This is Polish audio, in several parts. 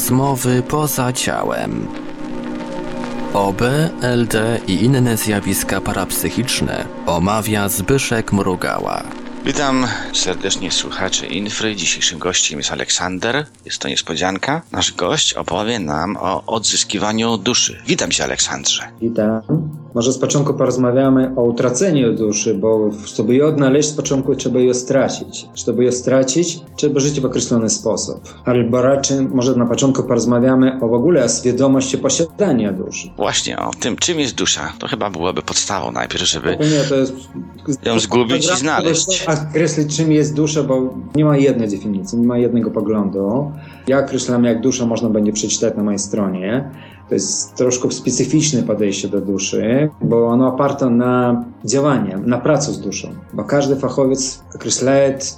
Rozmowy poza ciałem. OB, LD i inne zjawiska parapsychiczne omawia Zbyszek Mrugała. Witam serdecznie słuchaczy Infry. Dzisiejszym gościem jest Aleksander. Jest to niespodzianka. Nasz gość opowie nam o odzyskiwaniu duszy. Witam cię, Aleksandrze. Witam. Może z początku porozmawiamy o utraceniu duszy, bo żeby ją odnaleźć, z początku trzeba ją stracić. Żeby ją stracić, trzeba żyć w określony sposób. Albo raczej może na początku porozmawiamy o w ogóle o świadomości posiadania duszy. Właśnie o tym, czym jest dusza. To chyba byłoby podstawą najpierw, żeby Nie, jest... ją zgubić i znaleźć. Określić, czym jest dusza, bo nie ma jednej definicji, nie ma jednego poglądu. Ja określam, jak dusza można będzie przeczytać na mojej stronie. To jest troszkę specyficzne podejście do duszy, bo ono oparte na działaniu, na pracy z duszą. Bo każdy fachowiec określa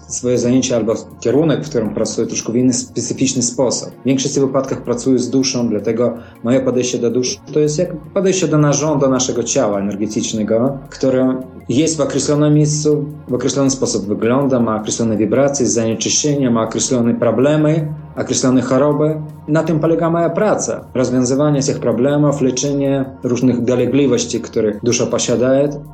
swoje zajęcia albo kierunek, w którym pracuje, troszkę w inny specyficzny sposób. W większości wypadkach pracuję z duszą, dlatego moje podejście do duszy to jest jak podejście do narządu naszego ciała energetycznego, które jest w określonym miejscu, w określony sposób wygląda, ma określone wibracje, zanieczyszczenia, ma określone problemy, określone choroby. Na tym polega moja praca. Rozwiązywanie tych problemów, leczenie różnych dolegliwości, które dusza posiada.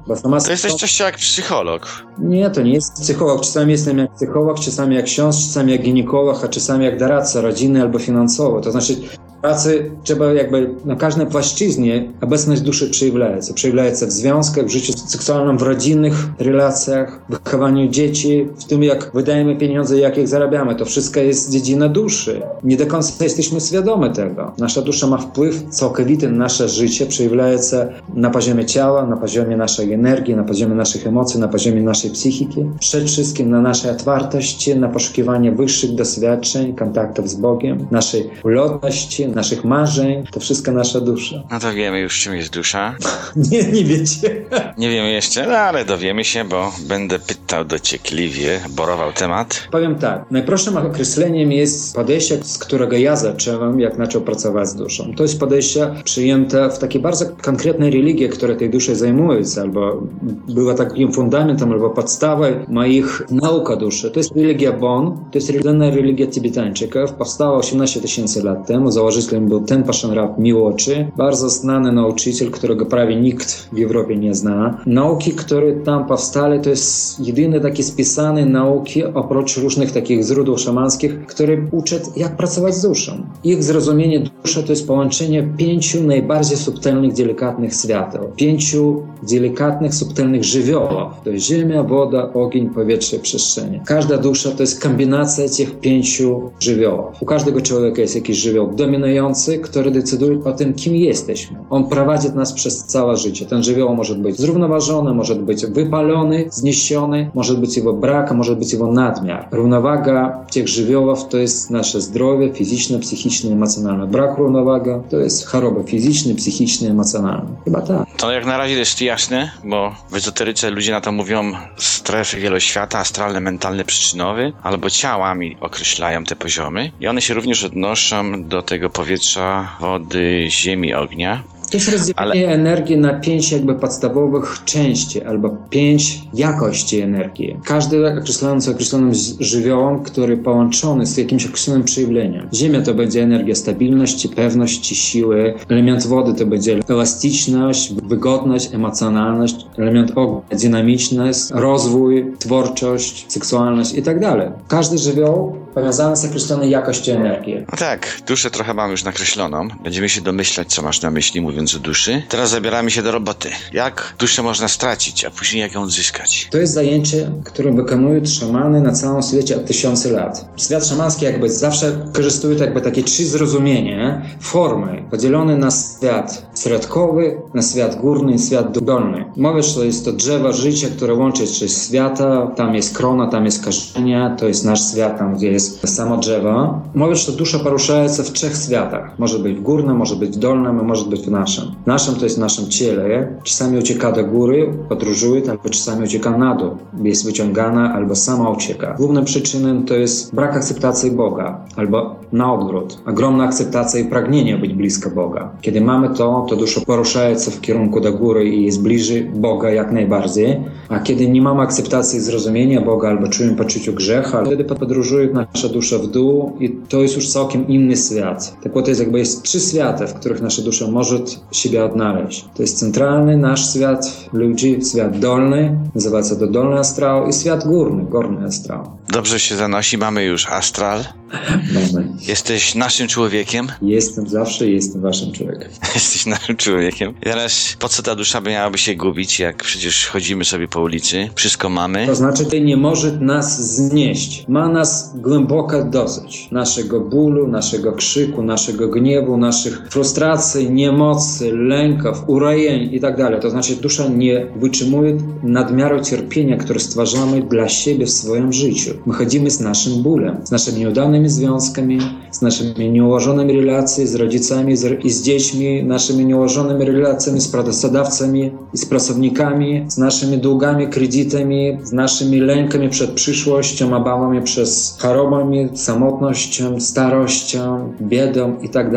Bo sama To jesteś coś jak psycholog. Nie, to nie jest psycholog. Czasami jestem jak psycholog, czasami jak ksiądz, czasami jak ginekolog, a czasami jak doradca rodziny albo finansowo. To znaczy pracy trzeba jakby na każdej płaszczyźnie obecność duszy przejawia przejawia się w związkach, w życiu seksualnym, w rodzinnych relacjach, w wychowaniu dzieci, w tym jak wydajemy pieniądze, jak ich zarabiamy. To wszystko jest dziedzina duszy. Nie do końca jesteśmy świadomi tego. Nasza dusza ma wpływ całkowity na nasze życie, przejawia się na poziomie ciała, na poziomie naszej energii, na poziomie naszych emocji, na poziomie naszej psychiki. Przede wszystkim na naszej otwartości, na poszukiwanie wyższych doświadczeń, kontaktów z Bogiem, naszej ulotności, naszych marzeń. To wszystko nasza dusza. No to wiemy już, czym jest dusza. Nie, nie wiecie. Nie wiemy jeszcze, no ale dowiemy się, bo będę pytał dociekliwie, borował temat. Powiem tak, najprostszym określeniem jest podejście, z którego ja zacząłem, jak zaczął pracować z duszą. To jest podejście przyjęte w takiej bardzo konkretnej religii, które tej duszy zajmują, albo była takim fundamentem, albo podstawą moich nauk o duszy. To jest religia Bon, to jest religia, religia tybetańczyków, powstała 18 tysięcy lat temu, założycielem był ten Pashanrat Miłoczy, bardzo znany nauczyciel, którego prawie nikt w Europie nie zna. Nauki, które tam powstały, to jest jedyne takie spisane nauki, oprócz różnych takich źródeł szamanskich, które uczą, jak pracować z duszą. Ich zrozumienie dusza to jest połączenie pięciu najbardziej subtelnych, delikatnych świateł. Pięciu delikatnych, subtelnych żywiołów. To jest ziemia, woda, ogień, powietrze, przestrzenie. Każda dusza to jest kombinacja tych pięciu żywiołów. U każdego człowieka jest jakiś żywioł dominujący, który decyduje o tym, kim jesteśmy. On prowadzi nas przez całe życie. Ten żywioł może być zrównoważony, może być wypalony, zniesiony, może być jego brak, może być jego nadmiar. Równowaga tych żywiołów to jest nasze zdrowie fizyczne, psychiczne, emocjonalne. Brak równowagi to jest choroba fizyczna, psychiczna, emocjonalna. Chyba tak. To jak na razie jest jasne, bo w ezoteryce ludzie na to mówią strefy wieloświata, astralny, mentalny, przyczynowy, albo ciałami określają te poziomy i one się również odnoszą do tego powietrza, wody, ziemi, ognia. To jest rozdzielenie Ale... energii na pięć jakby podstawowych części, albo pięć jakości energii. Każdy określony z określonym żywiołem, który połączony z jakimś określonym przejawieniem. Ziemia to będzie energia stabilności, pewności, siły. Element wody to będzie elastyczność, wygodność, emocjonalność. Element ognia, dynamiczność, rozwój, twórczość, seksualność i tak dalej. Każdy żywioł powiązany z określoną jakością energii. No tak, duszę trochę mam już nakreśloną. Będziemy się domyślać, co masz na myśli, mówiąc o duszy. Teraz zabieramy się do roboty. Jak duszę można stracić, a później jak ją odzyskać? To jest zajęcie, które wykonują szamany na całym świecie od tysiące lat. Świat szamański jakby zawsze korzystuje jakby takie trzy zrozumienie formy, podzielone na świat środkowy, na świat górny i świat dolny. Mówisz, że jest to drzewo życia, które łączy trzy świata, tam jest krona, tam jest korzenie, to jest nasz świat, tam gdzie jest samo drzewo. Mówisz, że dusza porusza się w trzech światach. Może być w górnym, może być w dolnym, a może być w naszym naszym. To jest naszym ciele. Czasami ucieka do góry, podróżuje, albo czasami ucieka na dół. Jest wyciągana albo sama ucieka. Główną przyczyną to jest brak akceptacji Boga, albo na odwrót. Ogromna akceptacja i pragnienie być blisko Boga. Kiedy mamy to, to dusza porusza się w kierunku do góry i bliżej Boga jak najbardziej. A kiedy nie mamy akceptacji i zrozumienia Boga albo czujemy poczucie grzecha, wtedy podróżuje nasza dusza w dół i to jest już całkiem inny świat. Tak to jest jakby jest trzy światy, w których nasza dusza może siebie odnaleźć. To jest centralny nasz świat ludzi, świat dolny, nazywa się to dolny astral i świat górny, górny astral. Dobrze się zanosi, mamy już astral. Mamy. Jesteś naszym człowiekiem. Jestem zawsze jestem waszym człowiekiem. Jesteś naszym człowiekiem. I teraz po co ta dusza miałaby się gubić, jak przecież chodzimy sobie po ulicy, wszystko mamy. To znaczy, to nie może nas znieść. Ma nas głęboko dosyć. Naszego bólu, naszego krzyku, naszego gniewu, naszych frustracji, niemocy, lęków, urojeń i tak dalej. To znaczy, dusza nie wytrzymuje nadmiaru cierpienia, które stwarzamy dla siebie w swoim życiu. My chodzimy z naszym bólem, z naszymi nieudanymi związkami, z naszymi nieułożonymi relacjami z rodzicami z, i z dziećmi, naszymi nieułożonymi relacjami z pracodawcami i z pracownikami, z naszymi długami, kredytami, z naszymi lękami przed przyszłością, obawami przez chorobami, samotnością, starością, biedą i tak.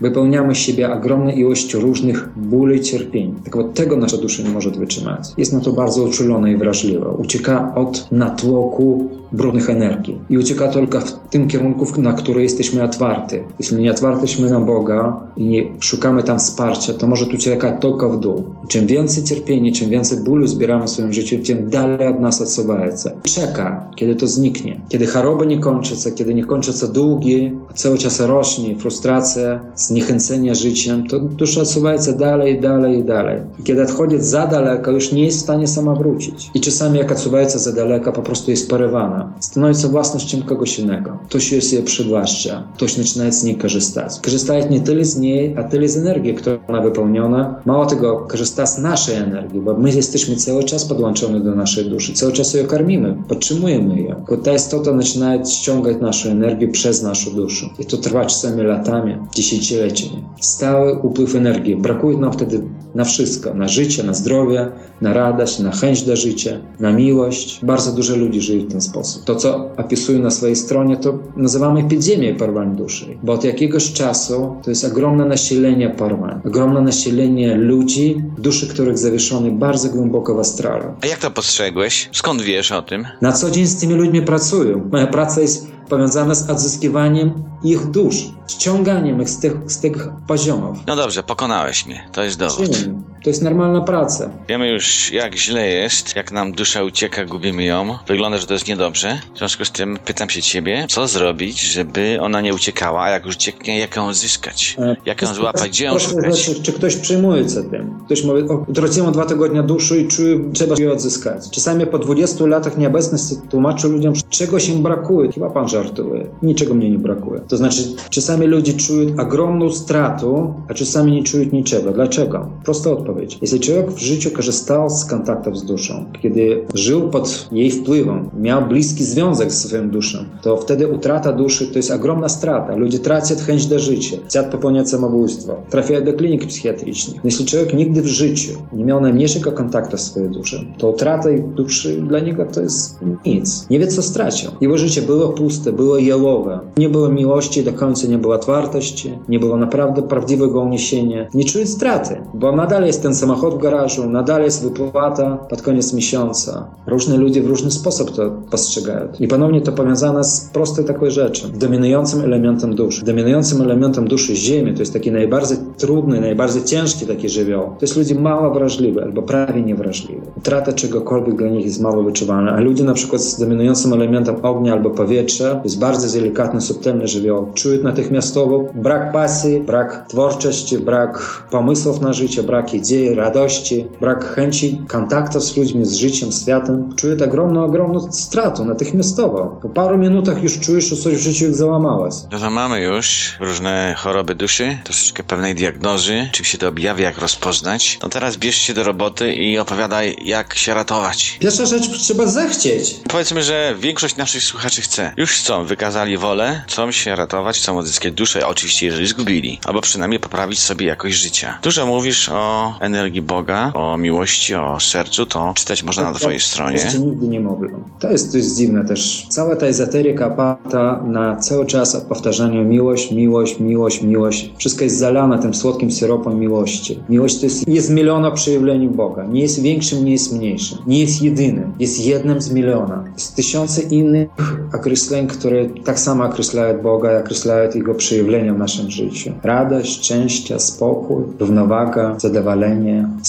Wypełniamy siebie ogromną ilością różnych bóli i cierpień. Tak od tego nasza dusza nie może wytrzymać. Jest na to bardzo uczulona i wrażliwa. Ucieka od natłoku brudnych energii i ucieka tylko w tym kierunku, kierunków, na które jesteśmy otwarty. Jeśli nie otwartyśmy na Boga i nie szukamy tam wsparcia, to może tu cieka tylko w dół. Czym więcej cierpienia, czym więcej bólu zbieramy w swoim życiu, tym dalej od nas odsuwaje się. Czeka, kiedy to zniknie. Kiedy choroba nie kończy się, kiedy nie kończy się długi, a cały czas rośnie frustracja, zniechęcenie życiem, to dusza odsuwa się dalej, dalej, dalej. I kiedy odchodzi za daleko, już nie jest w stanie sama wrócić. I czasami jak odsuwa się za daleko, po prostu jest porywana. Stanowi się własnością kogoś innego. To się sobie przywłaszcza. Ktoś zaczyna z niej korzystać. Korzysta nie tyle z niej, a tyle z energii, która ona wypełniona. Mało tego, korzysta z naszej energii, bo my jesteśmy cały czas podłączone do naszej duszy. Cały czas ją karmimy, podtrzymujemy ją. Bo ta istota zaczyna ściągać naszą energię przez naszą duszę. I to trwa czasami latami, dziesięcioleciami. Stały upływ energii. Brakuje nam wtedy na wszystko. Na życie, na zdrowie, na radość, na chęć do życia, na miłość. Bardzo dużo ludzi żyje w ten sposób. To, co opisuję na swojej stronie, to nazywamy epidemię porwań duszy. Bo od jakiegoś czasu to jest ogromne nasilenie porwań. Ogromne nasilenie ludzi, duszy, których zawieszony bardzo głęboko w astralu. A jak to postrzegłeś? Skąd wiesz o tym? Na co dzień z tymi ludźmi pracuję. Moja praca jest powiązana z odzyskiwaniem ich dusz, ściąganiem ich z tych, z tych poziomów. No dobrze, pokonałeś mnie. To jest dowód. Czym? To jest normalna praca. Wiemy już, jak źle jest, jak nam dusza ucieka, gubimy ją. Wygląda, że to jest niedobrze. W związku z tym pytam się ciebie, co zrobić, żeby ona nie uciekała, a jak już ucieknie, jak ją odzyskać? Jak ją złapać, gdzie ją szukać? czy ktoś przejmuje się tym? Ktoś mówi, utraciłem dwa tygodnie duszy i czuję, trzeba ją odzyskać. Czasami po 20 latach nieobecności tłumaczę ludziom, czego się brakuje. Chyba pan żartuje. Niczego mnie nie brakuje. To znaczy, czasami ludzie czują ogromną stratę, a czasami nie czują niczego. Dlaczego? Prosta odpowiedź. Jeśli człowiek w życiu korzystał z kontaktów z duszą, kiedy żył pod jej wpływem, miał bliski związek ze swoją duszą, to wtedy utrata duszy to jest ogromna strata. Ludzie tracą chęć do życia, chcą popełniać samobójstwo, trafiają do klinik psychiatrycznych. Jeśli człowiek nigdy w życiu nie miał najmniejszego kontaktu z swoją duszą, to utrata jej duszy dla niego to jest nic. Nie wie, co stracił. Jego życie było puste, było jałowe. Nie było miłości, do końca nie było otwartości, nie było naprawdę prawdziwego uniesienia. Nie czuje straty, bo nadal jest ten samochód w garażu, nadal jest wypłata pod koniec miesiąca. Różne ludzie w różny sposób to postrzegają. I ponownie to powiązane z prostej takiej rzeczy. Dominującym elementem duszy. Dominującym elementem duszy Ziemi to jest taki najbardziej trudny, najbardziej ciężki taki żywioł. To jest ludzie mało wrażliwe albo prawie niewrażliwe. Utrata czegokolwiek dla nich jest mało wyczuwalna. A ludzie na przykład z dominującym elementem ognia albo powietrza to jest bardzo delikatny, subtelny żywioł. Czują natychmiastowo brak pasji, brak twórczości, brak pomysłów na życie, brak idei, radości, brak chęci kontaktu z ludźmi, z życiem, światem. Czuję ogromną, ogromną stratę natychmiastowo. Po paru minutach już czujesz, że coś w życiu ich załamałaś. No to mamy już różne choroby duszy, troszeczkę pewnej diagnozy, czym się to objawia, jak rozpoznać. No teraz bierz się do roboty i opowiadaj, jak się ratować. Pierwsza rzecz, trzeba zechcieć. Powiedzmy, że większość naszych słuchaczy chce. Już chcą, wykazali wolę, chcą się ratować, chcą odzyskać duszę, oczywiście jeżeli zgubili, albo przynajmniej poprawić sobie jakość życia. Dużo mówisz o energii Boga, o miłości, o sercu, to czytać można na twojej stronie. Jeszcze nigdy nie mówiłem. To jest, jest dziwne też. Cała ta ezoteryka oparta na cały czas powtarzaniu miłość, miłość, miłość, miłość. Wszystko jest zalane tym słodkim syropem miłości. Miłość to jest, jest miliona przejawień Boga. Nie jest większym, nie jest mniejszym. Nie jest jedynym. Jest jednym z miliona. Jest tysiące innych określeń, które tak samo określają Boga i określają Jego przejawienia w naszym życiu. Radość, szczęście, spokój, równowaga, zadowolenie,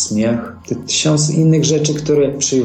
śmiech. Te tysiące innych rzeczy, które się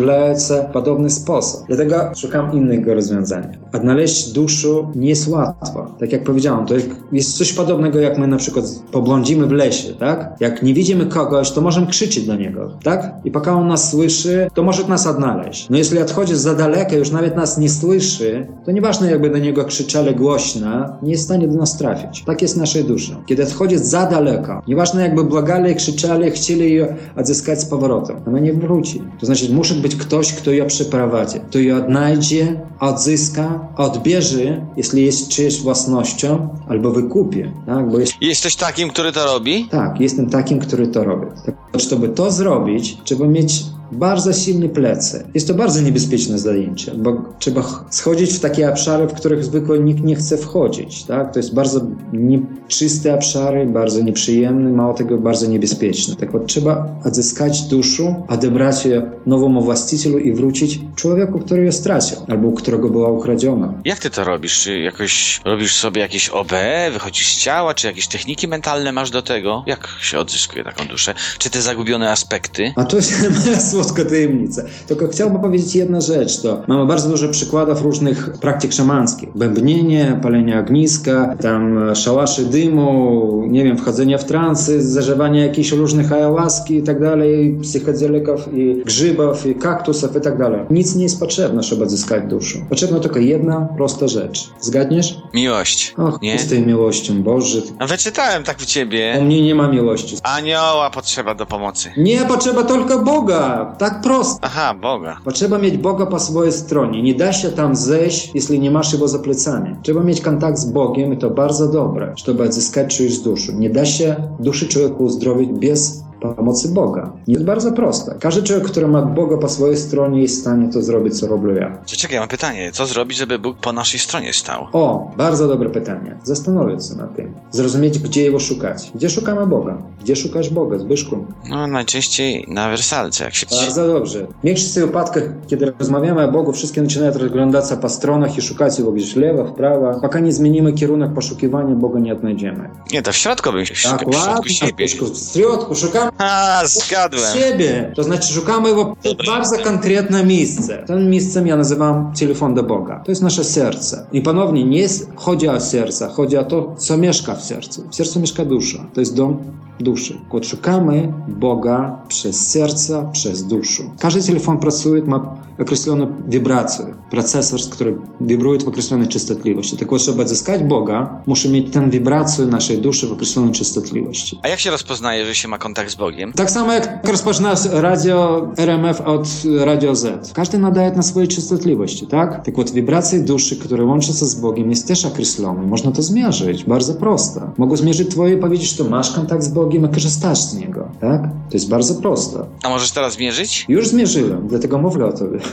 w podobny sposób. Dlatego szukam innego rozwiązania. Odnaleźć duszę nie jest łatwo. Tak jak powiedziałem, to jest coś podobnego, jak my na przykład poblądzimy w lesie, tak? Jak nie widzimy kogoś, to możemy krzyczeć do niego, tak? I poka on nas słyszy, to może nas odnaleźć. No jeśli odchodzi za daleko, już nawet nas nie słyszy, to nieważne jakby do niego krzyczeli głośno, nie jest w stanie do nas trafić. Tak jest naszej duszy. Kiedy odchodzi za daleko, nieważne jakby błagali, krzyczeli, chcieli ją odzyskać z powrotem, ona nie wróci. To znaczy musi być ktoś, kto ją przeprowadzi, kto ją odnajdzie, odzyska, odbierze, jeśli jest czyjeś własnością, albo wykupie, tak? Bo jest... Jesteś takim, który to robi? Tak, jestem takim, który to robi. Tak, żeby to zrobić, trzeba mieć bardzo silne plecy. Jest to bardzo niebezpieczne zajęcie, bo trzeba schodzić w takie obszary, w których zwykle nikt nie chce wchodzić. Tak? To jest bardzo nieczyste obszary, bardzo nieprzyjemne, mało tego bardzo niebezpieczne. Tak вот, trzeba odzyskać duszę, odebrać je nowemu właścicielowi i wrócić człowieku, który ją stracił, albo u którego była ukradziona. Jak ty to robisz? Czy jakoś robisz sobie jakieś OB, wychodzisz z ciała, czy jakieś techniki mentalne masz do tego? Jak się odzyskuje taką duszę? Czy te zagubione aspekty? A to jest słodka tajemnica. Tylko chciałbym powiedzieć jedną rzecz, to mamy bardzo dużo przykładów różnych praktyk szamanskich. Bębnienie, palenie ogniska, tam szałaszy dymu, nie wiem, wchodzenie w transy, zażywanie jakichś różnych ayahuaski i tak dalej, psychodelików i grzybów i kaktusów i tak dalej. Nic nie jest potrzebne, żeby odzyskać duszę. Potrzebna tylko jedna prosta rzecz. Zgadniesz? Miłość. Och, nie? z tej miłością, Boże. A wyczytałem tak w ciebie. U mnie nie ma miłości. Anioła potrzeba do pomocy. Nie, potrzeba tylko Boga. Tak prosto. Aha, Boga. Potrzeba mieć Boga po swojej stronie. Nie da się tam zejść, jeśli nie masz Jego za plecami. Trzeba mieć kontakt z Bogiem i to bardzo dobre, żeby odzyskać czyjąś duszę. Nie da się duszy człowieku uzdrowić bez pomocy Boga. Jest bardzo proste. Każdy człowiek, który ma Boga po swojej stronie jest w stanie to zrobić, co robię ja. Czekaj, mam pytanie. Co zrobić, żeby Bóg po naszej stronie stał? O, bardzo dobre pytanie. Zastanowić się nad tym. Zrozumieć, gdzie Jego szukać. Gdzie szukamy Boga? Gdzie szukasz Boga, Zbyszku? No, najczęściej na wersalce, jak się... Bardzo dobrze. W większości wypadkach, kiedy rozmawiamy o Bogu, wszystkie zaczynają rozglądać się po stronach i szukać Jego gdzieś lewo, w prawo. Пока nie zmienimy kierunek poszukiwania, Boga nie odnajdziemy. Nie, to w środku bym się w Tak, środku ładnie, siebie. Zbyszku, w środku szukamy a, zgadłem. siebie. To znaczy szukamy Jego w bardzo konkretne miejsce. Tym miejscem ja nazywam telefon do Boga. To jest nasze serce. I ponownie, nie chodzi o serce, chodzi o to, co mieszka w sercu. W sercu mieszka dusza. To jest dom duszy. Kot szukamy Boga przez serce, przez duszę. Każdy telefon pracuje, ma określoną wibrację, procesor, który wibruje w określonej częstotliwości. Tak вот, żeby odzyskać Boga, muszę mieć tę wibrację naszej duszy w określonej częstotliwości. A jak się rozpoznaje, że się ma kontakt z Bogiem? Tak samo jak rozpoczynasz radio RMF od Radio Z. Każdy nadaje na swojej częstotliwości, tak? Tak вот, wibracje duszy, które łączą się z Bogiem, jest też określone. Można to zmierzyć. Bardzo proste. Mogę zmierzyć twoje i powiedzieć, że masz kontakt z Bogiem, a korzystasz z niego, tak? To jest bardzo proste. A możesz teraz zmierzyć? Już zmierzyłem, dlatego mówię o tobie.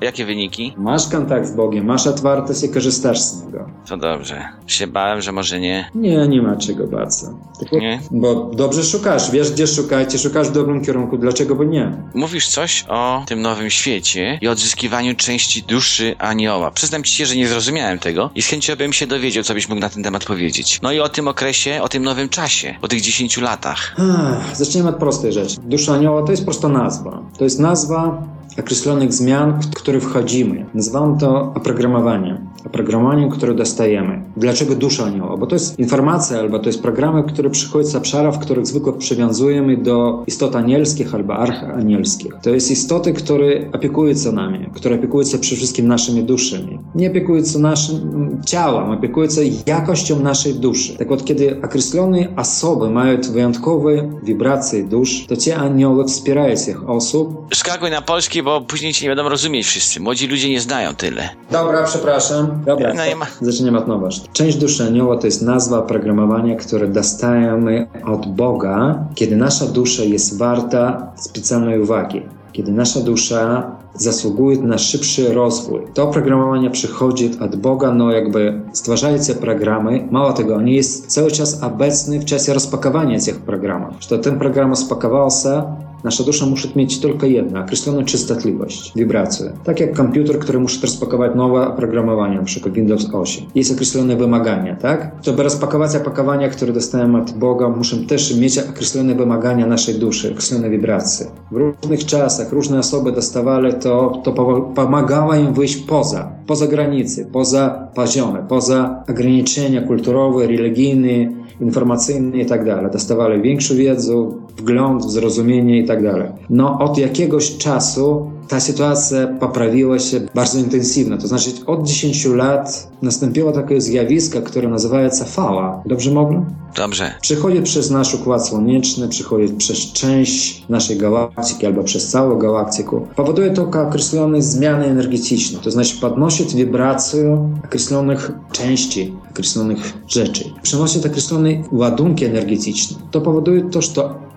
Jakie wyniki? Masz kontakt z Bogiem, masz otwartość i korzystasz z niego. To dobrze. Się bałem, że może nie. Nie, nie ma czego bać się. Tak, Nie? Bo dobrze szukasz, wiesz gdzie szukać szukasz w dobrym kierunku, dlaczego by nie? Mówisz coś o tym nowym świecie i odzyskiwaniu części duszy anioła. Przyznam ci się, że nie zrozumiałem tego i z chęcią bym się dowiedział, co byś mógł na ten temat powiedzieć. No i o tym okresie, o tym nowym czasie, o tych 10 latach. Ach, Zacznijmy od prostej rzeczy. Dusza anioła to jest prosta nazwa. To jest nazwa określonych zmian, w które wchodzimy. Nazywam to oprogramowaniem. Oprogramowaniem, które dostajemy. Dlaczego dusza anioła? Bo to jest informacja, albo to jest programy, które przychodzą z obszarów, których zwykle przywiązujemy do istot anielskich albo archanielskich. To jest istoty, które opiekują się nami, które opiekują się przede wszystkim naszymi duszami. Nie opiekują się naszym ciałem, opiekują się jakością naszej duszy. Tak od kiedy określone osoby mają wyjątkowe wibracje dusz, to ci anioły wspierają tych osób. Skakuj na polski, bo później cię nie będą rozumieć wszyscy. Młodzi ludzie nie znają tyle. Dobra, przepraszam. Dobra, No ma- zaczniemy od nowa. Część duszy anioła to jest nazwa oprogramowania, które dostajemy od Boga, kiedy nasza dusza jest warta specjalnej uwagi. kiedy nasza dusza zasługuje na szybszy rozwój. To oprogramowanie przychodzi od Boga, no jakby stwarzając programy, mało tego, on jest cały czas obecny w czasie rozpakowania tych programów. Że ten program rozpakował się, Nasza dusza musi mieć tylko jedno, określoną częstotliwość, wibrację. Tak jak komputer, który musi rozpakować nowe oprogramowanie, przykład Windows 8. Jest określone wymagania, tak? Żeby rozpakować opakowania, które dostałem od Boga, muszę też mieć określone wymagania naszej duszy, określone wibracje. W różnych czasach różne osoby dostawali to, to pomagało im wyjść poza, poza granice, poza poziomy, poza ograniczenia kulturowe, religijne, informacyjne i tak dalej. Dostawali większą wiedzę, wgląd, zrozumienie i tak dalej. No od jakiegoś czasu ta sytuacja poprawiła się bardzo intensywnie. To znaczy od 10 lat nastąpiło takie zjawisko, które nazywa się fala. Dobrze mogę? Dobrze. Przychodzi przez nasz układ słoneczny, przychodzi przez część naszej galaktyki albo przez całą galaktykę. Powoduje to określone zmiany energetyczne, to znaczy podnosi wibrację określonych części, określonych rzeczy. Przynosi określone ładunki energetyczne. To powoduje to, że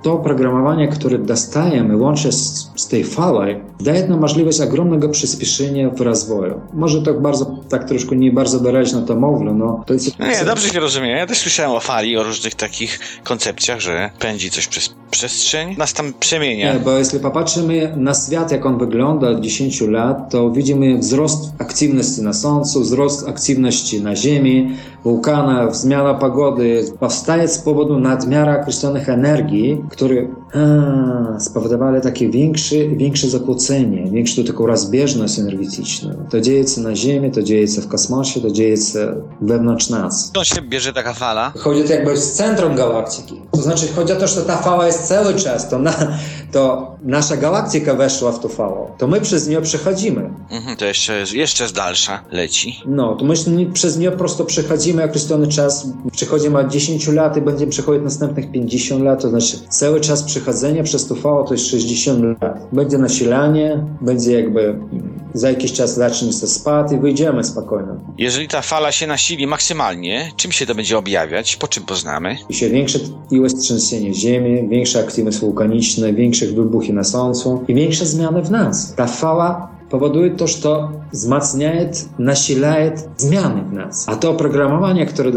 to oprogramowanie, które dostajemy łącznie z, z tej fali, daje nam możliwość ogromnego przyspieszenia w rozwoju. Może tak bardzo, tak troszkę nie bardzo doraźno to mówię, no to jest... No nie, dobrze się rozumiem. Ja też słyszałem o fali, o różnych takich koncepcjach, że pędzi coś przez przestrzeń, nas tam przemienia. Nie, bo jeśli popatrzymy na świat, jak on wygląda od 10 lat, to widzimy wzrost aktywności na Słońcu, wzrost aktywności na Ziemi, wulkanach, zmiana pogody powstaje z powodu nadmiaru określonych energii, które a, spowodowały takie większe, większe zakłócenie, większą taką rozbieżność energetyczną. To dzieje się na Ziemi, to dzieje się w kosmosie, to dzieje się wewnątrz nas. Skąd się bierze taka fala? Chodzi to jakby z centrum galaktyki. To znaczy chodzi o to, że ta fala jest cały czas, to, na, to nasza galaktyka weszła w tą falę, to my przez nią przechodzimy. Mhm, to jeszcze, jeszcze z dalsza leci. No, to my przez nią prosto przechodzimy określony czas, przechodzimy od 10 lat i będziemy przechodzić następnych 50 lat, to znaczy cały czas przechodzenia przez tą falę to jest 60 lat. Będzie nasilanie, będzie jakby za jakiś czas zacznie się spad i wyjdziemy spokojnie. Jeżeli ta fala się nasili maksymalnie, czym się to będzie objawiać? Po czym poznamy? I się większe ilość trzęsienia ziemi, większa aktywność wulkaniczna, większe wybuchy na Słońcu i większe zmiany w nas. Ta fala powoduje to, że to wzmacniает, nasilает zmiany w nas. A to oprogramowanie, które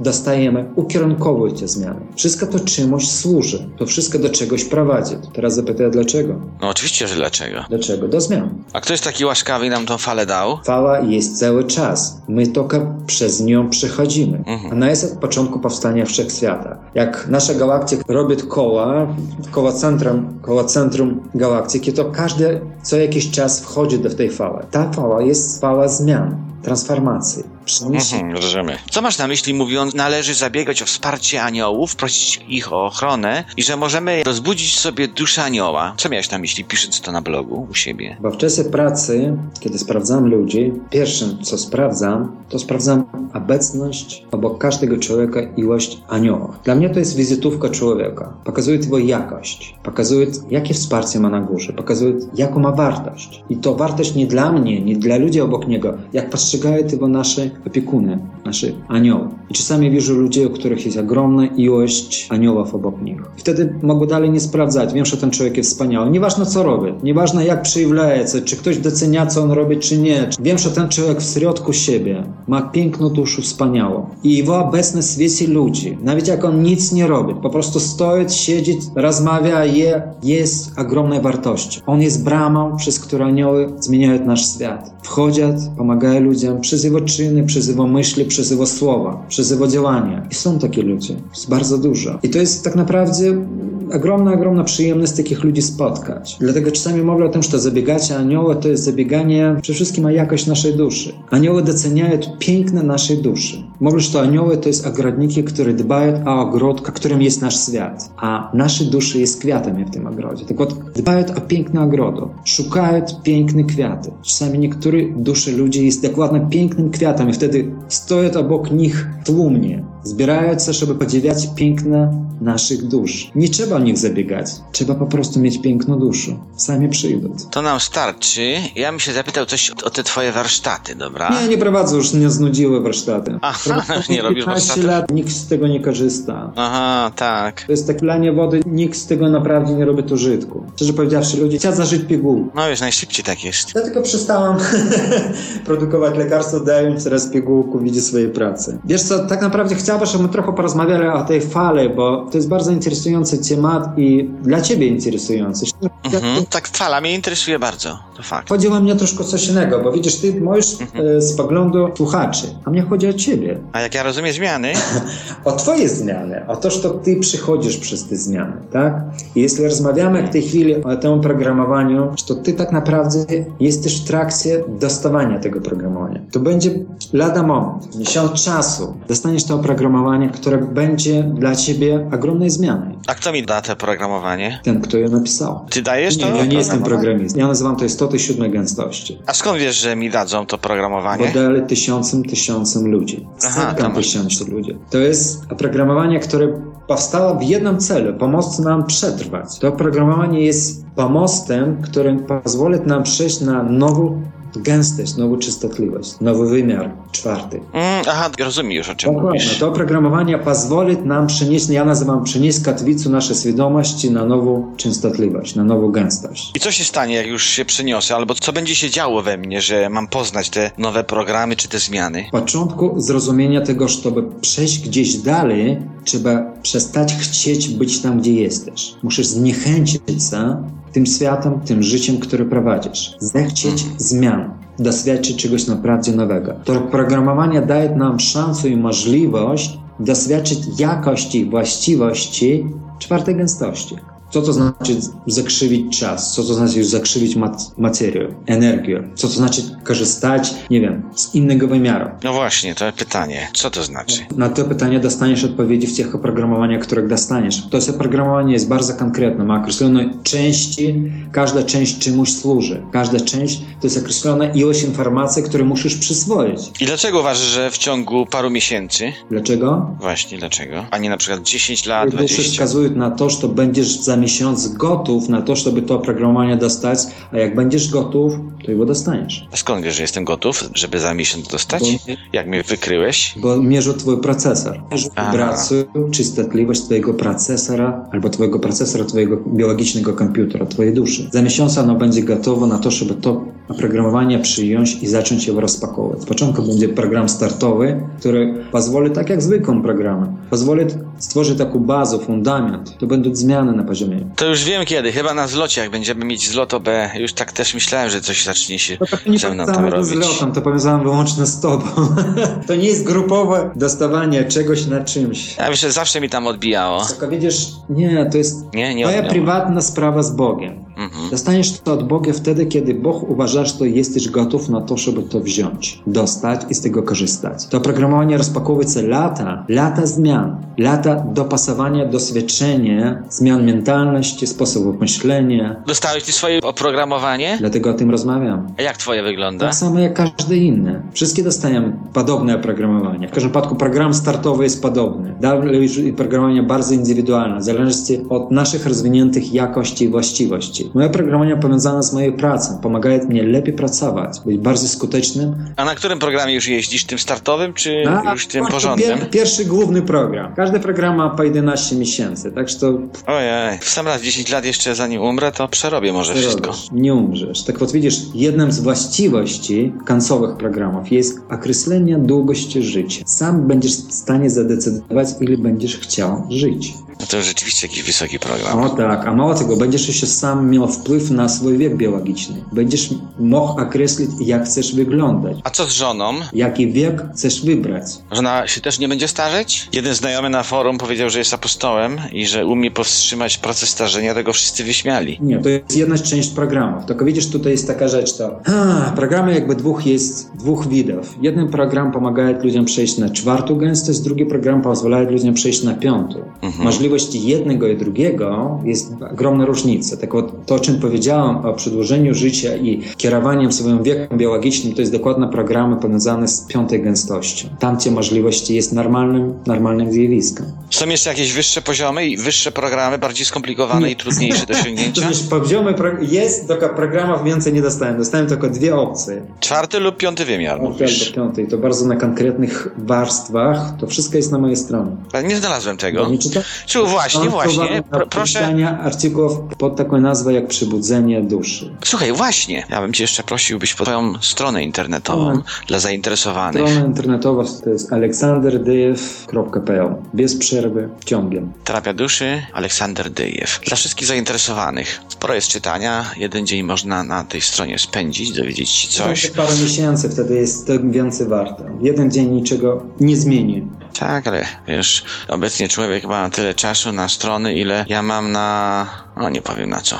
dostajemy, ukierunkowuje te zmiany. Wszystko to czemuś służy. To wszystko do czegoś prowadzi. To teraz zapytaj, dlaczego? No oczywiście, że dlaczego. Dlaczego? Do zmian. A kto jest taki łaskawy i nam tą falę dał? Fala jest cały czas. My tylko przez nią przechodzimy. Mhm. Ona jest od początku powstania wszechświata. Jak nasza galaktyka robi koła, koło centrum, koło centrum galaktyki, to każdy co jakiś czas wchodzi do tej fali. Ta fala jest fala zmian, transformacji. Mhm, rozumiem. Co masz na myśli mówiąc, należy zabiegać o wsparcie aniołów, prosić ich o ochronę i że możemy rozbudzić sobie duszę anioła? Co miałeś na myśli, pisząc to na blogu u siebie? Bo w czasie pracy, kiedy sprawdzam ludzi, pierwszym co sprawdzam, to sprawdzam obecność obok każdego człowieka ilość aniołów. Dla mnie to jest wizytówka człowieka. Pokazuje jego jakość, pokazuje jakie wsparcie ma na górze, pokazuje jaką ma wartość. I to wartość nie dla mnie, nie dla ludzi obok niego, jak postrzegają tego nasze opiekuny, nasze anioły. I czasami widzę ludzi, u których jest ogromna ilość aniołów obok nich. Wtedy mogę dalej nie sprawdzać. Wiem, że ten człowiek jest wspaniały. Nieważne co robi, nieważne jak przejawia się, czy ktoś docenia, co on robi, czy nie. Wiem, że ten człowiek w środku siebie ma piękną duszę wspaniałą. I jego obecność w świecie ludzi, nawet jak on nic nie robi, po prostu stoi, siedzi, rozmawia, je, jest ogromnej wartości. On jest bramą, przez którą anioły zmieniają nasz świat. Wchodzą, pomagają ludziom przez jego czyny, jego myśli, jego słowa, jego działania. I są takie ludzie. Jest bardzo dużo. I to jest tak naprawdę ogromna, ogromna przyjemność takich ludzi spotkać. Dlatego czasami mówię o tym, że to zabieganie anioła to jest zabieganie przede wszystkim o jakość naszej duszy. Anioły doceniają piękne naszej duszy. Mówię, że anioły to jest ogrodniki, które dbają o ogród, którym jest nasz świat. A nasze duszy jest kwiatami w tym ogrodzie. Tak вот, dbają o piękne ogrodu. Szukają piękne kwiaty. Czasami niektóre dusze ludzi jest dokładnie pięknym kwiatem i wtedy stoją obok nich tłumnie Zbierając, żeby podziwiać piękno naszych dusz. Nie trzeba o nich zabiegać. Trzeba po prostu mieć piękną duszę. Sami przyjdą. To nam starczy. Ja bym się zapytał coś o te twoje warsztaty, dobra? Nie, nie prowadzę, już nie znudziły warsztaty. Aha, nie robisz 15 warsztatów? lat nikt z tego nie korzysta. Aha, tak. To jest takie lanie wody, nikt z tego naprawdę nie robi użytku. Szczerze powiedziawszy, ludzie chcą zażyć pigułkę. No wiesz, najszybciej tak jest. Ja tylko przestałam produkować lekarstwo, dając teraz pigułku w widzie swojej pracy. Wiesz co, tak naprawdę chciałbym, żebyśmy trochę porozmawiali o tej fale, bo to jest bardzo interesujący temat i dla ciebie interesujący. Mhm, tak fala mnie interesuje bardzo. To fakt. Chodzi o mnie troszkę coś innego, bo widzisz, ty możesz e, z poglądu słuchaczy, a mnie chodzi o ciebie. A jak ja rozumiem zmiany, O twoje zmiany, o to, że ty przychodzisz przez te zmiany, tak? I jeśli rozmawiamy w tej chwili o tym programowaniu, to ty tak naprawdę jesteś w trakcie dostawania tego oprogramowania. To będzie lada moment, miesiąc czasu, dostaniesz to oprogramowanie, które będzie dla ciebie ogromnej zmiany. a kto mi da to programowanie? Ten, kto je napisał. Ty dajesz to? Nie, ja nie jestem programowanie? programistą. Ja nazywam to istoty siódmej gęstości. A skąd wiesz, że mi dadzą to programowanie? Bo dali tysiącom, tysiącom ludzi. Aha, to masz- tysięcy ludzi. To jest oprogramowanie, które powstało w jednym celu, pomóc nam przetrwać. To oprogramowanie jest pomostem, który pozwoli nam przejść na nową gęstość, nową częstotliwość, nowy wymiar, czwarty. Mm, aha, rozumiem już o czym Dokładnie. mówisz. To oprogramowanie pozwoli nam przenieść, ja nazywam przenieść kotwicę naszej świadomości na nową częstotliwość, na nową gęstość. I co się stanie, jak już się przeniosę? Albo co będzie się działo we mnie, że mam poznać te nowe programy czy te zmiany? W początku zrozumienia tego, żeby przejść gdzieś dalej, trzeba przestać chcieć być tam, gdzie jesteś. Musisz zniechęcić się tym światem, tym życiem, które prowadzisz. Zechcieć zmian, doświadczyć czegoś naprawdę nowego. To programowanie daje nam szansę i możliwość doświadczyć jakości, właściwości czwartej gęstości. Co to znaczy zakrzywić czas? Co to znaczy zakrzywić mat- materię, energię? Co to znaczy korzystać, nie wiem, z innego wymiaru? No właśnie, to pytanie. Co to znaczy? Na to pytanie dostaniesz odpowiedzi w tych oprogramowaniach, których dostaniesz. To jest oprogramowanie jest bardzo konkretne, ma określone części, każda część czemuś służy. Każda część to jest określona ilość informacji, które musisz przyswoić. I dlaczego uważasz, że w ciągu paru miesięcy, Dlaczego? właśnie dlaczego, a nie na przykład 10 lat, Dusze 20? wskazują na to, że będziesz za miesiąc gotów na to, żeby to oprogramowanie dostać, a jak będziesz gotów, to jego dostaniesz. A skąd wiesz, że jestem gotów, żeby za miesiąc dostać? Bo- Jak mnie wykryłeś? Bo mierzy twój procesor. Mierzy Aha. wibrację, częstotliwość twojego procesora albo twojego procesora, twojego biologicznego komputera, twojej duszy. Za miesiąc ono będzie gotowe na to, żeby to oprogramowanie przyjąć i zacząć je rozpakować. Z początku będzie program startowy, który pozwoli, tak jak zwykłym programem, pozwoli stworzyć taką bazę, fundament. To będą zmiany na poziomie To już wiem kiedy, chyba na zlocie, jak będziemy mieć zlot OB. Już tak też myślałem, że coś zacznie się To tak nie ze mną tam powiązane z robić. lotem, to powiązane wyłącznie z tobą. to nie jest grupowe dostawanie czegoś na czymś. Ja że zawsze mi tam odbijało. Tylko widzisz, nie, to jest Nie, nie odbijało. prywatna sprawa z Bogiem. Mhm. Dostaniesz to od Boga wtedy, kiedy Bóg uważa, że jesteś gotów na to, żeby to wziąć, dostać i z tego korzystać. To oprogramowanie rozpakowuje lata, lata zmian, lata dopasowania, doświadczenia, zmian mentalności, sposobu myślenia. Dostałeś ty swoje oprogramowanie? Dlatego o tym rozmawiam. A jak twoje wygląda? Tak samo jak każde inne. Wszystkie dostajemy podobne oprogramowanie. W każdym przypadku program startowy jest podobny. Dalej już oprogramowanie bardzo indywidualne, w zależności od naszych rozwiniętych jakości i właściwości. Moje oprogramowanie powiązane z moją pracą pomagają mi lepiej pracować, być bardziej skutecznym. A na którym programie już jeździsz? Tym startowym, czy A, już tym to porządnym? pier- pierwszy główny program. Każdy program ma po 11 miesięcy, tak że to Ojej, w sam raz 10 lat jeszcze zanim umrę, to przerobię może wszystko. robisz. Nie umrzesz. Tak вот widzisz, jednym z właściwości końcowych programów jest określenie długości życia. Sam będziesz w stanie zadecydować, ile będziesz chciał żyć. No to rzeczywiście jakiś wysoki program. O tak, a mało tego, będziesz jeszcze sam miał wpływ na swój wiek biologiczny. Będziesz mógł określić, jak chcesz wyglądać. A co z żoną? Jaki wiek chcesz wybrać? Żona się też nie będzie starzeć? Jeden znajomy na forum powiedział, że jest apostołem i że umie powstrzymać proces starzenia, tego wszyscy wyśmiali. Nie, to jest jedna część programów. Tylko widzisz, tutaj jest taka rzecz, to a, programy jakby dwóch jest, dwóch widów. Jeden program pomaga ludziom przejść na czwartą gęstość, drugi program pozwala ludziom przejść na piątą. Możliwość możliwości jednego i drugiego jest ogromna różnica. Tak od, to, o czym powiedziałam o przedłużeniu życia i kierowaniem swoim wiekiem biologicznym, to jest dokładna programy powiązane z piątej gęstością. Tam, możliwości jest normalnym, normalnym zjawiskiem. Są jeszcze jakieś wyższe poziomy i wyższe programy, bardziej skomplikowane nie. i trudniejsze do osiągnięcia? Przecież poziomy jest, tylko programów więcej nie dostałem. Dostałem tylko dwie opcje. Czwarty lub piąty wymiar, mówisz? Piąty. To bardzo na konkretnych warstwach. To wszystko jest na mojej stronie. Nie znalazłem tego. Nie czyta? Właśnie, właśnie, pro, proszę. Artykułów pod taką nazwę jak Przybudzenie duszy. Słuchaj, właśnie, ja bym cię jeszcze prosił, byś pod twoją stronę internetową Mhm. dla zainteresowanych. Strona internetowa to jest aleksanderdyjew.pl Bez przerwy, ciągiem. Terapia duszy, Aleksander Dyjew. Dla wszystkich zainteresowanych. Sporo jest czytania, jeden dzień można na tej stronie spędzić, dowiedzieć się coś. Parę miesięcy, wtedy jest to więcej warte. Jeden dzień niczego nie zmieni. Tak, ale wiesz, obecnie człowiek ma tyle czasu na strony, ile ja mam na... No nie powiem na co.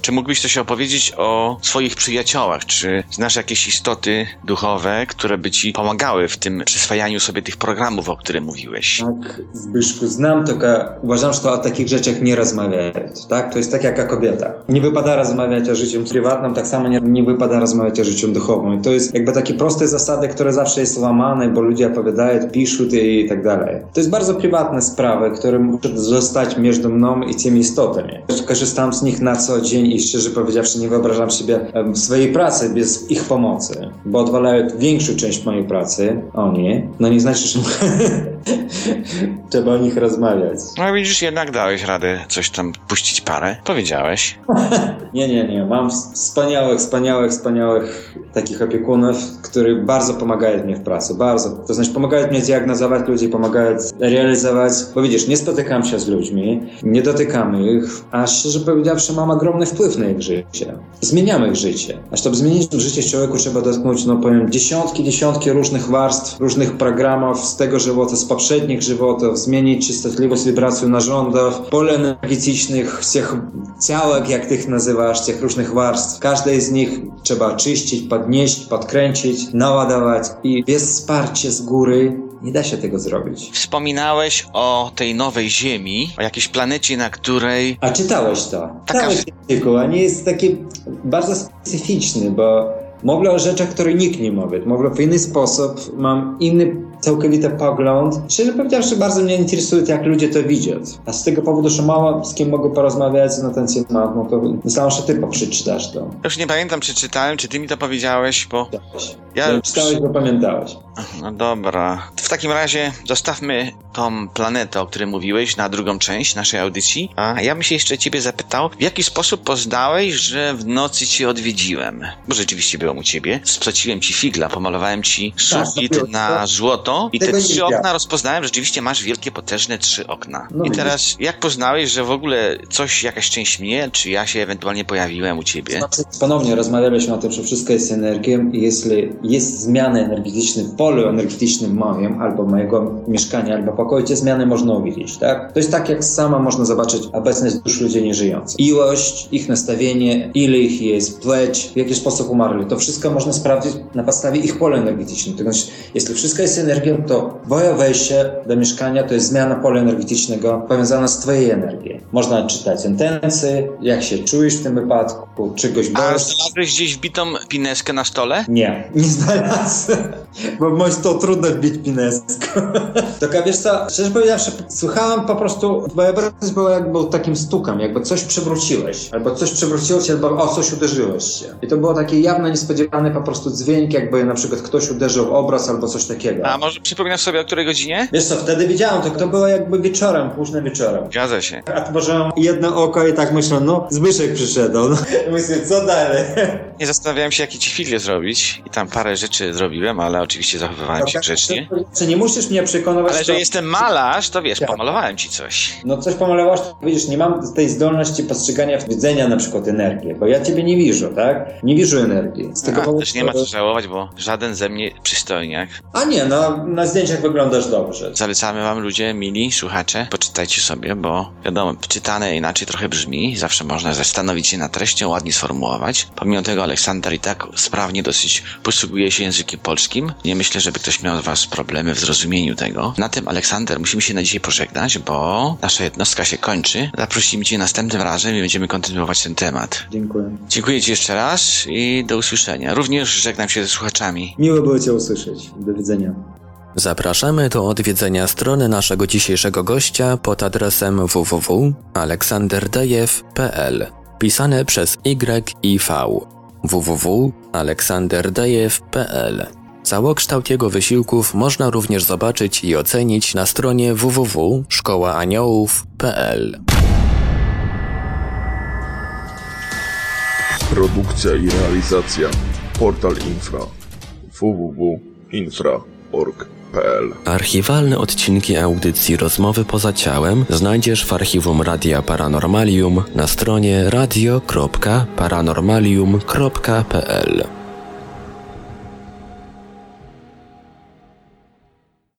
Czy mógłbyś coś opowiedzieć o swoich przyjaciołach? Czy znasz jakieś istoty duchowe, które by ci pomagały w tym przyswajaniu sobie tych programów, o których mówiłeś? Tak, Zbyszku, znam, tylko uważam, że o takich rzeczach nie rozmawiać. Tak? To jest tak jak kobieta. Nie wypada rozmawiać o życiu prywatnym, tak samo nie, nie wypada rozmawiać o życiu duchowym. I to jest jakby takie proste zasady, które zawsze jest łamane, bo ludzie opowiadają, piszą i tak dalej. To jest bardzo prywatne sprawy, które muszą zostać między mną i tymi istotami. Korzystam z nich na co dzień i szczerze powiedziawszy nie wyobrażam sobie swojej pracy bez ich pomocy, bo odwalają większą część mojej pracy, oni, no nie znaczy, że trzeba o nich rozmawiać. No widzisz, jednak dałeś radę coś tam puścić parę. Powiedziałeś. Nie, nie, nie. Mam wspaniałych, wspaniałych, wspaniałych takich opiekunów, którzy bardzo pomagają mi w pracy. Bardzo. To znaczy pomagają mi diagnozować ludzi, pomagają realizować. Bo widzisz, nie spotykam się z ludźmi, nie dotykamy ich, a szczerze powiedziawszy mam ogromny wpływ na ich życie. Zmieniamy ich życie. A żeby zmienić życie człowieku trzeba dotknąć, no powiem, dziesiątki, dziesiątki różnych warstw, różnych programów z tego żywota, z poprzednich żywotów, zmienić częstotliwość wibracji narządów, pole energetycznych, tych ciałek, jak tych nazywasz, tych różnych warstw. Każdej z nich trzeba oczyścić, podnieść, podkręcić, naładować i bez wsparcia z góry nie da się tego zrobić. Wspominałeś o tej nowej Ziemi, o jakiejś planecie, na której A czytałeś to? Taka- Czytałeś artykuł, a nie jest taki bardzo specyficzny, bo mówię o rzeczach, które nikt nie mówi. Mówię w inny sposób, mam inny całkowity pogląd. Szczerze powiedziawszy, bardzo mnie interesuje, jak ludzie to widzą. A z tego powodu, że mało z kim mogę porozmawiać na ten temat, no to myślałem, że ty przeczytasz to. Już nie pamiętam, czy czytałem, czy ty mi to powiedziałeś, bo ja... Ja... Czytałeś, bo pamiętałeś. No dobra. W takim razie zostawmy tą planetę, o której mówiłeś, na drugą część naszej audycji. A ja bym się jeszcze ciebie zapytał, w jaki sposób poznałeś, że w nocy cię odwiedziłem? Bo rzeczywiście byłem u ciebie. Spłaciłem ci figla, pomalowałem ci sufit to- na złoto i te trzy okna rozpoznałem. Rzeczywiście masz wielkie, potężne trzy okna. No I widzisz. teraz, jak poznałeś, że w ogóle coś, jakaś część mnie, czy ja się ewentualnie pojawiłem u ciebie? Znaczy, Ponownie rozmawialiśmy o tym, że wszystko jest energią i jeśli jest zmiana energetyczna w polu energetycznym moim, albo mojego mieszkania, albo pokoju, te zmiany można uwidzieć, tak? To jest tak, jak sama można zobaczyć obecność dusz ludzi nieżyjących. Ilość, ich nastawienie, ile ich jest, płeć, w jaki sposób umarli. To wszystko można sprawdzić na podstawie ich pola energetycznego. To znaczy, jeśli wszystko jest energią, to twoje wejście do mieszkania to jest zmiana pola energetycznego powiązana z twojej energią. Można czytać intencje, jak się czujesz w tym wypadku, czegoś A boisz. znalazłeś gdzieś wbitą pineskę na stole? Nie, nie znalazłem, bo może to trudno wbić pineską. Tylko wiesz co, szczerze powiedziawszy, słuchałem po prostu, twoja obecność była jakby takim stukiem, jakby coś przewróciłeś, albo coś przewróciło cię, albo o coś uderzyłeś się. I to było taki jawno niespodziewany po prostu dźwięk, jakby na przykład ktoś uderzył obraz albo coś takiego. A może przypominasz sobie o której godzinie? Wiesz co, wtedy widziałem, to, to było jakby wieczorem, późnym wieczorem. Zgadza się. Otworzyłem jedno oko i tak myślę, no Zbyszek przyszedł. No. Myślę, co dalej? Nie zastanawiałem się, jakie ci figle zrobić i tam parę rzeczy zrobiłem, ale oczywiście zachowywałem się grzecznie. Czy nie musisz mnie przekonywać, Ale że to- jestem malarz, to wiesz, Tak. pomalowałem ci coś. No coś pomalowasz, to widzisz, nie mam tej zdolności postrzegania, widzenia na przykład energii, bo ja ciebie nie widzę, tak? Nie widzę energii. Z tego A, powodu, też nie ma co żałować, bo żaden ze mnie przystojniak. A nie, no na zdjęciach wyglądasz dobrze. Zalecamy wam ludzie, mili słuchacze, poczytajcie sobie, bo wiadomo, czytane inaczej trochę brzmi, zawsze można zastanowić się nad treścią, ładnie sformułować. Pomimo tego Aleksander i tak sprawnie dosyć posługuje się językiem polskim. Nie myślę, żeby ktoś miał z Was problemy w zrozumieniu tego. Na tym, Aleksander, musimy się na dzisiaj pożegnać, bo nasza jednostka się kończy. Zaprosimy Cię następnym razem i będziemy kontynuować ten temat. Dziękuję. Dziękuję Ci jeszcze raz i do usłyszenia. Również żegnam się ze słuchaczami. Miło było Cię usłyszeć. Do widzenia. Zapraszamy do odwiedzenia strony naszego dzisiejszego gościa pod adresem www.aleksanderdejew.pl pisane przez Y i V. www.aleksanderdejew.pl Całokształt jego wysiłków można również zobaczyć i ocenić na stronie www.szkołaaniołów.pl Produkcja i realizacja. Portal Infra www.infra.org.pl Archiwalne odcinki audycji Rozmowy poza ciałem znajdziesz w archiwum Radia Paranormalium na stronie radio.paranormalium.pl